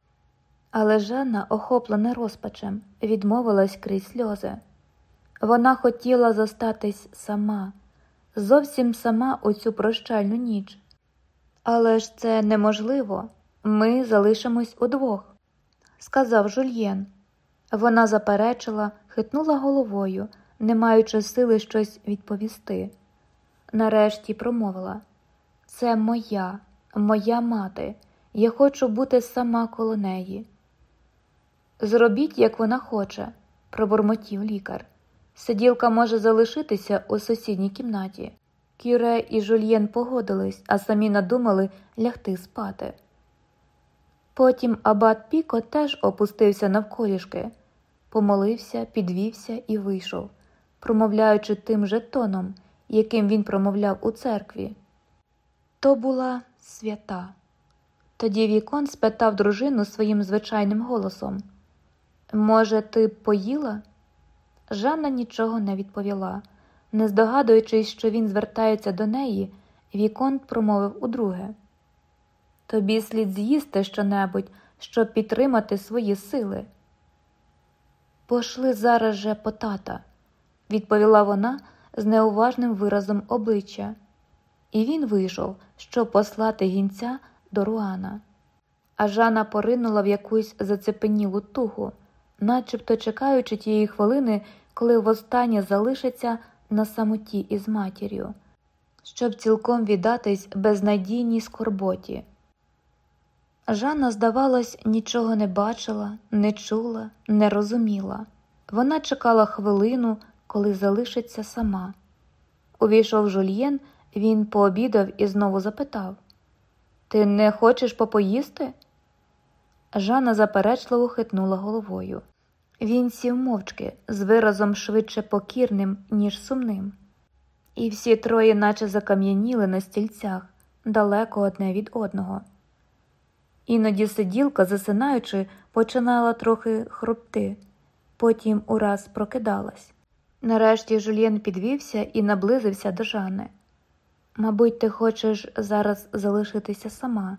Speaker 1: Але Жанна, охоплена розпачем, відмовилась крізь сльози. Вона хотіла зостатись сама, зовсім сама у цю прощальну ніч. Але ж це неможливо, ми залишимось удвох, сказав жульєн. Вона заперечила, хитнула головою, не маючи сили щось відповісти. Нарешті промовила це моя, моя мати, я хочу бути сама коло неї. Зробіть, як вона хоче, пробурмотів лікар. Сиділка може залишитися у сусідній кімнаті. Кюре і жульєн погодились, а самі надумали лягти спати. Потім абат Піко теж опустився навколішки, помолився, підвівся і вийшов, промовляючи тим же тоном, яким він промовляв у церкві. То була свята. Тоді Вікон спитав дружину своїм звичайним голосом Може, ти поїла? Жанна нічого не відповіла. Не здогадуючись, що він звертається до неї, Віконт промовив удруге Тобі слід з'їсти щонебудь, щоб підтримати свої сили. Пошли зараз же по тата, відповіла вона з неуважним виразом обличчя, і він вийшов, щоб послати гінця до Руана. А Жанна поринула в якусь зацепенілу тугу, начебто чекаючи тієї хвилини, коли востаннє залишиться на самоті із матір'ю, щоб цілком віддатись безнадійній скорботі. Жанна, здавалось, нічого не бачила, не чула, не розуміла. Вона чекала хвилину, коли залишиться сама. Увійшов жульєн, він пообідав і знову запитав Ти не хочеш попоїсти? Жанна заперечливо хитнула головою. Він сів мовчки, з виразом швидше покірним, ніж сумним. І всі троє наче закам'яніли на стільцях далеко одне від одного. Іноді сиділка, засинаючи, починала трохи хропти, потім ураз прокидалась. Нарешті Жульєн підвівся і наблизився до Жанни. Мабуть, ти хочеш зараз залишитися сама.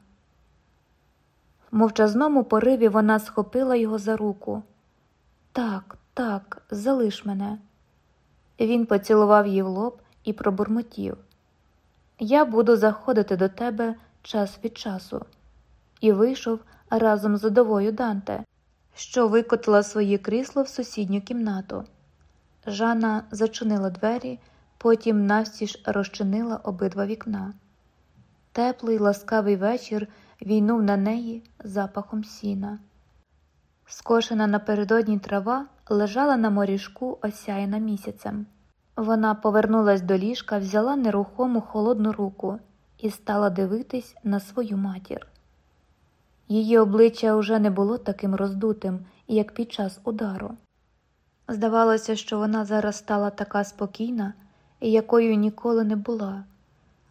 Speaker 1: В мовчазному пориві вона схопила його за руку. Так, так, залиш мене. Він поцілував її в лоб і пробурмотів. Я буду заходити до тебе час від часу, і вийшов разом з удовою Данте, що викотила своє крісло в сусідню кімнату. Жанна зачинила двері, потім навстіж розчинила обидва вікна. Теплий ласкавий вечір війнув на неї запахом сіна. Скошена напередодні трава лежала на моріжку, осяяна місяцем. Вона повернулась до ліжка, взяла нерухому холодну руку і стала дивитись на свою матір. Її обличчя уже не було таким роздутим, як під час удару. Здавалося, що вона зараз стала така спокійна, якою ніколи не була,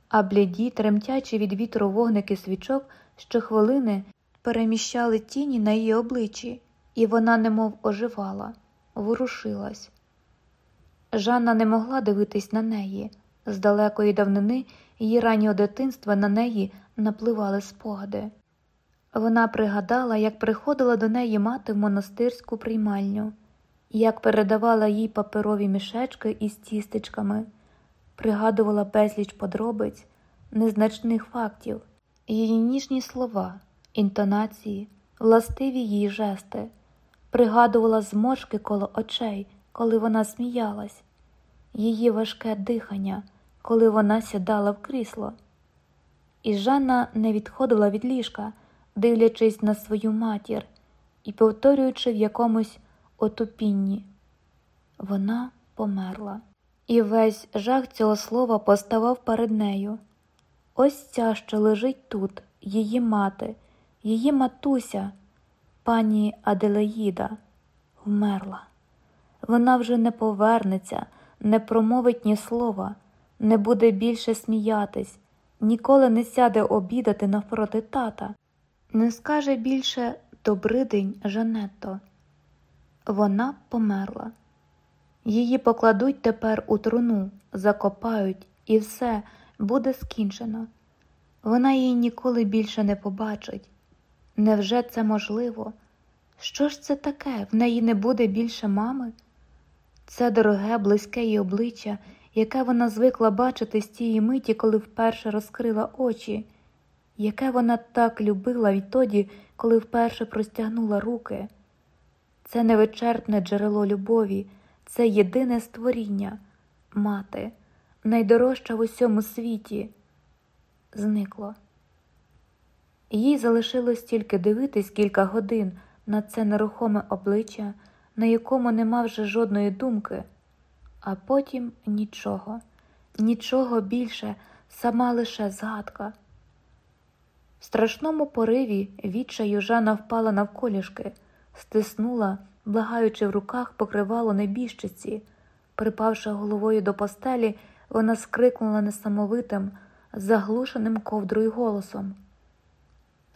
Speaker 1: а бліді, тремтячі від вітру вогники свічок щохвилини переміщали тіні на її обличчі і вона немов оживала, ворушилась. Жанна не могла дивитись на неї. З далекої давнини її раннього дитинства на неї напливали спогади. Вона пригадала, як приходила до неї мати в монастирську приймальню, як передавала їй паперові мішечки із тістечками, пригадувала безліч подробиць, незначних фактів, її ніжні слова, інтонації, властиві її жести, пригадувала зморшки коло очей, коли вона сміялась, її важке дихання, коли вона сідала в крісло. І Жанна не відходила від ліжка, дивлячись на свою матір і повторюючи в якомусь отупінні. Вона померла. І весь жах цього слова поставав перед нею. Ось ця, що лежить тут, її мати, її матуся, пані Аделаїда, вмерла. Вона вже не повернеться, не промовить ні слова, не буде більше сміятись, ніколи не сяде обідати навпроти тата, не скаже більше «Добрий день, Жанетто». Вона померла. Її покладуть тепер у труну, закопають, і все буде скінчено. Вона її ніколи більше не побачить. Невже це можливо? Що ж це таке? В неї не буде більше мами? Це дороге, близьке її обличчя, яке вона звикла бачити з тієї миті, коли вперше розкрила очі, яке вона так любила відтоді, коли вперше простягнула руки. Це невичерпне джерело любові, це єдине створіння, мати, найдорожча в усьому світі. Зникло. Їй залишилось тільки дивитись кілька годин на це нерухоме обличчя, на якому нема вже жодної думки, а потім нічого, нічого більше, сама лише згадка. В страшному пориві відчаю Жана впала навколішки, стиснула, благаючи в руках покривало небіжчиці. Припавши головою до постелі, вона скрикнула несамовитим, заглушеним ковдрою голосом.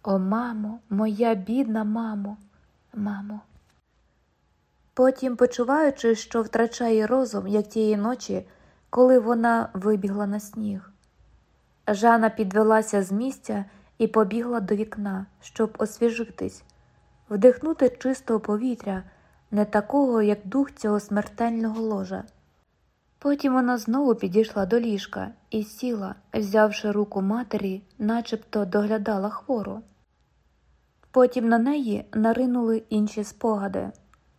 Speaker 1: О, мамо, моя бідна мамо, мамо. Потім, почуваючи, що втрачає розум, як тієї ночі, коли вона вибігла на сніг. Жана підвелася з місця і побігла до вікна, щоб освіжитись, вдихнути чистого повітря, не такого, як дух цього смертельного ложа. Потім вона знову підійшла до ліжка і сіла, взявши руку матері, начебто доглядала хвору. Потім на неї наринули інші спогади,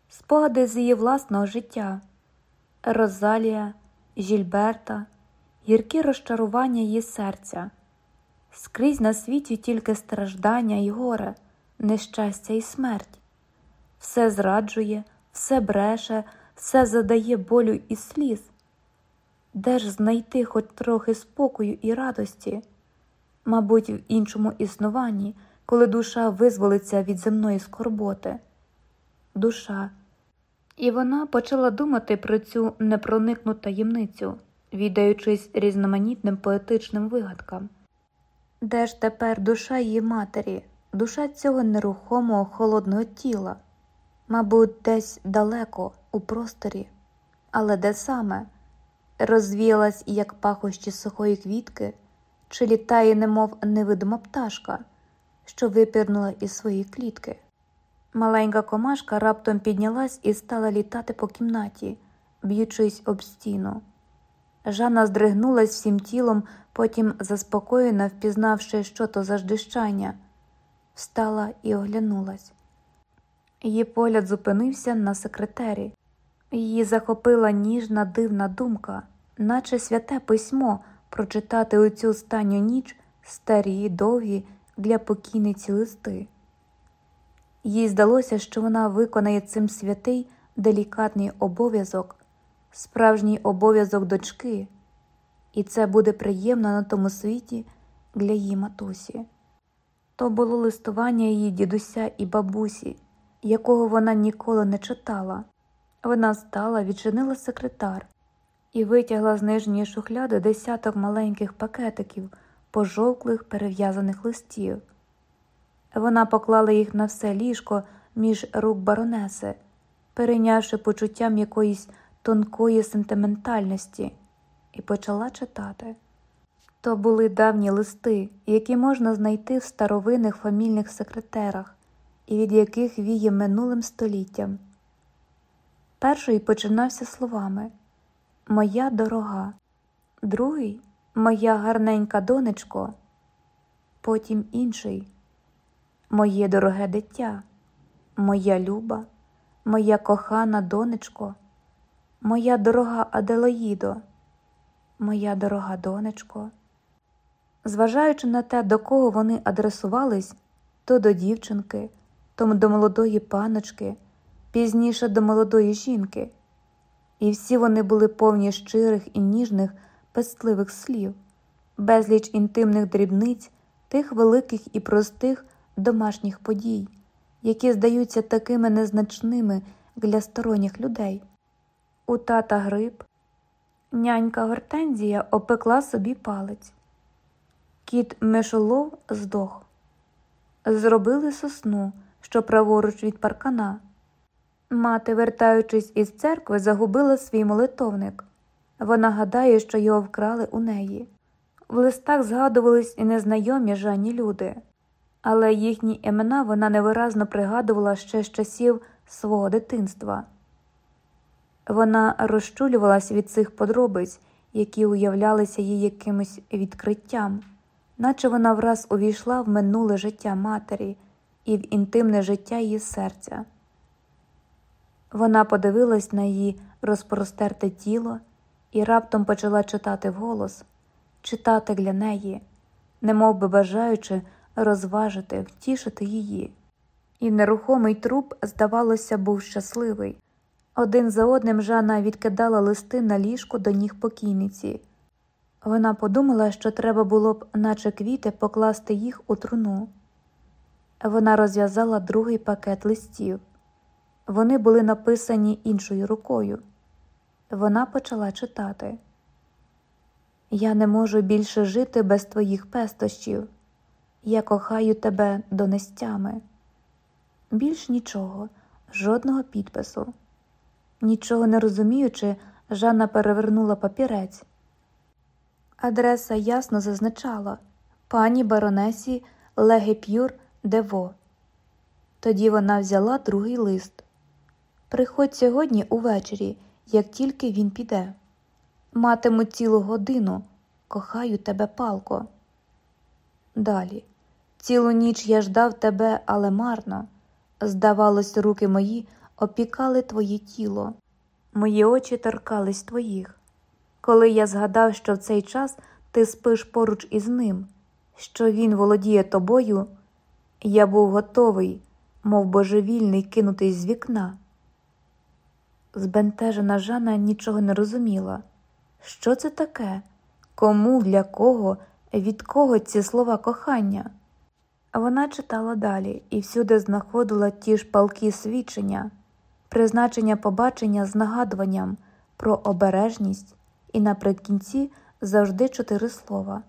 Speaker 1: спогади з її власного життя, Розалія, Жільберта, гіркі розчарування її серця, скрізь на світі тільки страждання і горе, нещастя і смерть. Все зраджує, все бреше, все задає болю і сліз. Де ж знайти хоч трохи спокою і радості? Мабуть, в іншому існуванні, коли душа визволиться від земної скорботи. Душа. І вона почала думати про цю непроникну таємницю, віддаючись різноманітним поетичним вигадкам. Де ж тепер душа її матері, душа цього нерухомого холодного тіла? Мабуть, десь далеко, у просторі, але де саме? розвіялась, як пахощі сухої квітки, чи літає, немов невидима пташка, що випірнула із своєї клітки. Маленька комашка раптом піднялась і стала літати по кімнаті, б'ючись об стіну. Жанна здригнулась всім тілом, потім заспокоєна, впізнавши, що то за ждищання, встала і оглянулась. Її погляд зупинився на секретері. Її захопила ніжна дивна думка, наче святе письмо прочитати у цю останню ніч старі, довгі для покійниці листи. Їй здалося, що вона виконає цим святий делікатний обов'язок, справжній обов'язок дочки, і це буде приємно на тому світі для її матусі. То було листування її дідуся і бабусі, якого вона ніколи не читала. Вона встала, відчинила секретар і витягла з нижньої шухляди десяток маленьких пакетиків, пожовклих перев'язаних листів. Вона поклала їх на все ліжко між рук баронеси, перейнявши почуттям якоїсь тонкої сентиментальності, і почала читати. То були давні листи, які можна знайти в старовинних фамільних секретерах, і від яких віє минулим століттям. Перший починався словами Моя дорога, другий Моя гарненька донечко, потім інший, моє дороге дитя, моя люба, моя кохана донечко, моя дорога Аделоїдо, моя дорога донечко. Зважаючи на те, до кого вони адресувались, то до дівчинки, то до молодої паночки, пізніше до молодої жінки, і всі вони були повні щирих і ніжних, пестливих слів, безліч інтимних дрібниць, тих великих і простих домашніх подій, які здаються такими незначними для сторонніх людей. У тата гриб, нянька Гортензія опекла собі палець. Кіт Мешолов здох. Зробили сосну, що праворуч від паркана. Мати, вертаючись із церкви, загубила свій молитовник. Вона гадає, що його вкрали у неї. В листах згадувались і незнайомі Жанні люди, але їхні імена вона невиразно пригадувала ще з часів свого дитинства. Вона розчулювалась від цих подробиць, які уявлялися їй якимось відкриттям наче вона враз увійшла в минуле життя матері і в інтимне життя її серця. Вона подивилась на її розпростерте тіло і раптом почала читати вголос, читати для неї, немов би бажаючи розважити, втішити її. І нерухомий труп, здавалося, був щасливий. Один за одним Жанна відкидала листи на ліжку до ніг покійниці. Вона подумала, що треба було б, наче квіти, покласти їх у труну. Вона розв'язала другий пакет листів. Вони були написані іншою рукою. Вона почала читати. Я не можу більше жити без твоїх пестощів. Я кохаю тебе до нестями. Більш нічого, жодного підпису. Нічого не розуміючи, Жанна перевернула папірець. Адреса ясно зазначала пані баронесі Ле Пертюї де Во. Тоді вона взяла другий лист. Приходь сьогодні увечері, як тільки він піде. Матиму цілу годину, кохаю тебе, палко. Далі. Цілу ніч я ждав тебе, але марно. Здавалось, руки мої опікали твоє тіло, мої очі торкались твоїх коли я згадав, що в цей час ти спиш поруч із ним, що він володіє тобою, я був готовий, мов божевільний, кинутись з вікна. Збентежена Жанна нічого не розуміла. Що це таке? Кому, для кого, від кого ці слова кохання? Вона читала далі і всюди знаходила ті ж палки свідчення, призначення побачення з нагадуванням про обережність і наприкінці завжди чотири слова.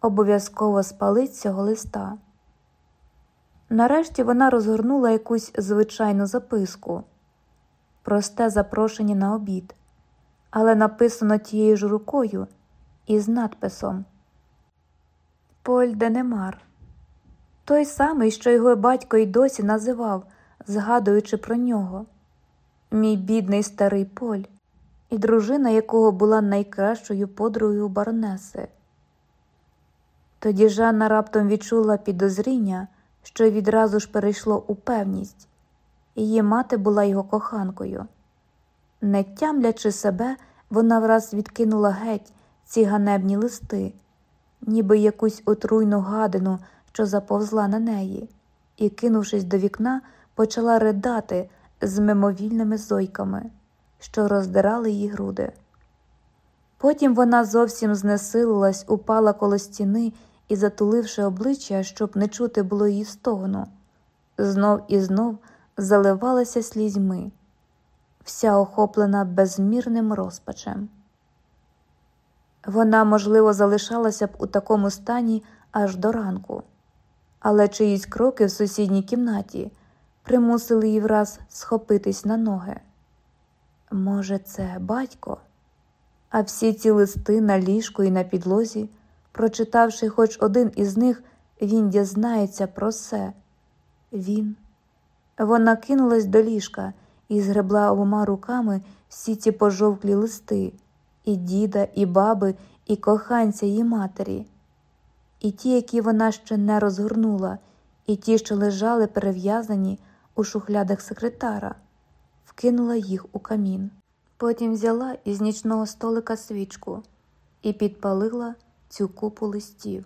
Speaker 1: Обов'язково спалить цього листа. Нарешті вона розгорнула якусь звичайну записку, просте запрошення на обід, але написано тією ж рукою із надписом Поль Денемар. Той самий, що його батько й досі називав, згадуючи про нього. Мій бідний старий Поль і дружина якого була найкращою подругою баронеси. Тоді Жанна раптом відчула підозріння, що відразу ж перейшло у певність її мати була його коханкою. Не тямлячи себе, вона враз відкинула геть ці ганебні листи, ніби якусь отруйну гадину, що заповзла на неї, і, кинувшись до вікна, почала ридати з мимовільними зойками що роздирали її груди. Потім вона зовсім знесилилась, упала коло стіни і, затуливши обличчя, щоб не чути було її стогну, знов і знов заливалася слізьми, вся охоплена безмірним розпачем. Вона, можливо, залишалася б у такому стані аж до ранку, але чиїсь кроки в сусідній кімнаті примусили її враз схопитись на ноги. Може, це батько? А всі ці листи на ліжку і на підлозі, прочитавши хоч один із них, він дізнається про все. Він. Вона кинулась до ліжка і згребла обома руками всі ці пожовклі листи, і діда, і баби, і коханця її матері, і ті, які вона ще не розгорнула, і ті, що лежали перев'язані у шухлядах секретара, вкинула їх у камін. Потім взяла із нічного столика свічку і підпалила цю купу листів.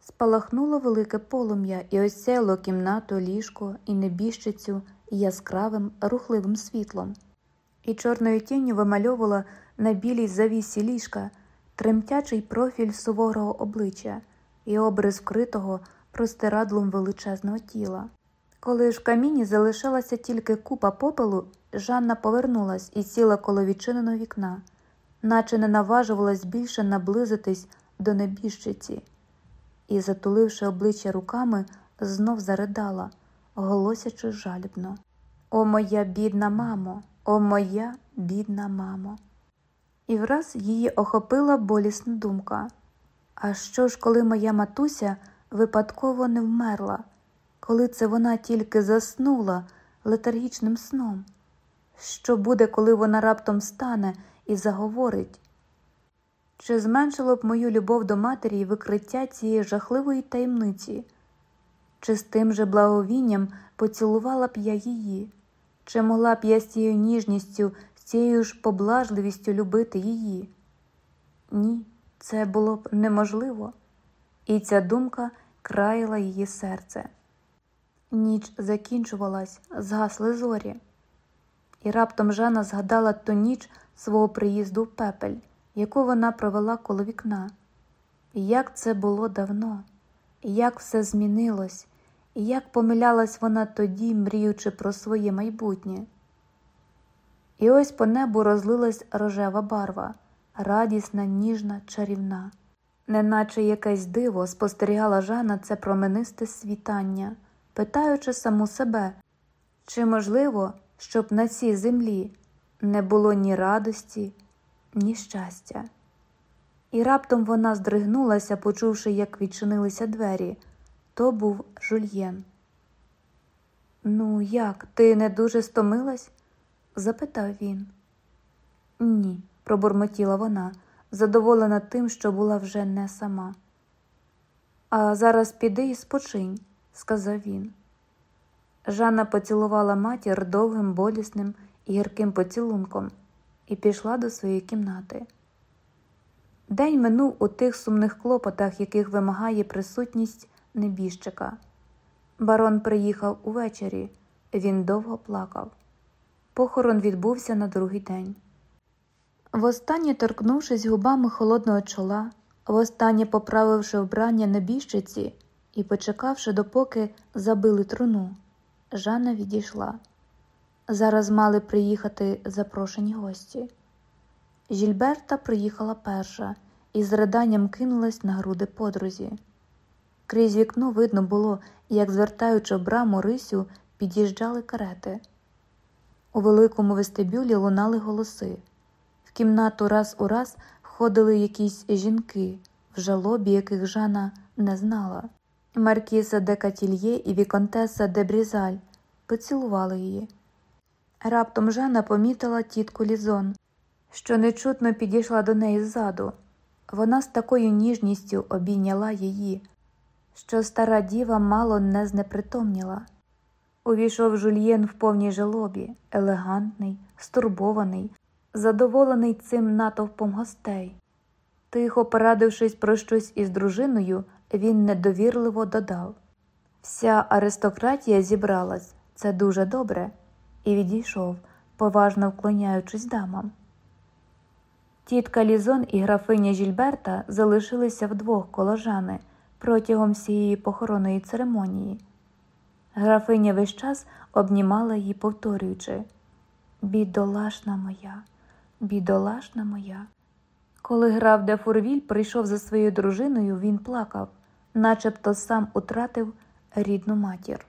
Speaker 1: Спалахнуло велике полум'я і осяяло кімнату, ліжко і небіжчицю яскравим, рухливим світлом, і чорною тінню вимальовувала на білій завісі ліжка тремтячий профіль суворого обличчя і образ вкритого простирадлом величезного тіла. Коли ж в каміні залишилася тільки купа попелу, Жанна повернулась і сіла коло відчиненого вікна, наче не наважувалась більше наблизитись до небіжчиці, і, затуливши обличчя руками, знов заридала, голосячи жалібно. О, моя бідна мамо, о моя бідна мамо. І враз її охопила болісна думка. А що ж, коли моя матуся випадково не вмерла, коли це вона тільки заснула летаргічним сном? Що буде, коли вона раптом стане і заговорить? Чи зменшило б мою любов до матері і викриття цієї жахливої таємниці? Чи з тим же благовінням поцілувала б я її? Чи могла б я з цією ніжністю, з цією ж поблажливістю любити її? Ні, це було б неможливо, і ця думка країла її серце. Ніч закінчувалась, згасли зорі, і раптом Жанна згадала ту ніч свого приїзду в пепель, яку вона провела коло вікна. Як це було давно, як все змінилось, і як помилялась вона тоді, мріючи про своє майбутнє. І ось по небу розлилась рожева барва, радісна, ніжна, чарівна. Неначе якесь диво спостерігала Жанна це променисте світання, питаючи саму себе, чи можливо, щоб на цій землі не було ні радості, ні щастя. І раптом вона здригнулася, почувши, як відчинилися двері. То був жульєн. Ну, як, ти не дуже стомилась? запитав він. Ні, пробурмотіла вона, задоволена тим, що була вже не сама. А зараз піди і спочинь, сказав він. Жанна поцілувала матір довгим, болісним і гірким поцілунком і пішла до своєї кімнати. День минув у тих сумних клопотах, яких вимагає присутність небіжчика. Барон приїхав увечері, він довго плакав. Похорон відбувся на другий день. Востаннє торкнувшись губами холодного чола, востаннє поправивши вбрання небіжчиці і почекавши, допоки забили труну, Жанна відійшла. Зараз мали приїхати запрошені гості. Жільберта приїхала перша і з риданням кинулась на груди подрузі. Крізь вікно видно було, як, звертаючи браму рисю, під'їжджали карети. У великому вестибюлі лунали голоси. В кімнату раз у раз входили якісь жінки, в жалобі яких Жана не знала. Маркіса де Катільє і Віконтеса де Брізаль поцілували її. Раптом Жана помітила тітку Лізон, що нечутно підійшла до неї ззаду. Вона з такою ніжністю обійняла її, що стара діва мало не знепритомніла. Увійшов жульєн в повній жалобі, елегантний, стурбований, задоволений цим натовпом гостей. Тихо порадившись про щось із дружиною, він недовірливо додав Вся аристократія зібралась, це дуже добре, і відійшов, поважно вклоняючись дамам. Тітка Лізон і графиня Жільберта залишилися вдвох коло Жани протягом всієї похоронної церемонії. Графиня весь час обнімала її, повторюючи Бідолашна моя, бідолашна моя. Коли граф де Фурвіль прийшов за своєю дружиною, він плакав, начебто сам утратив рідну матір.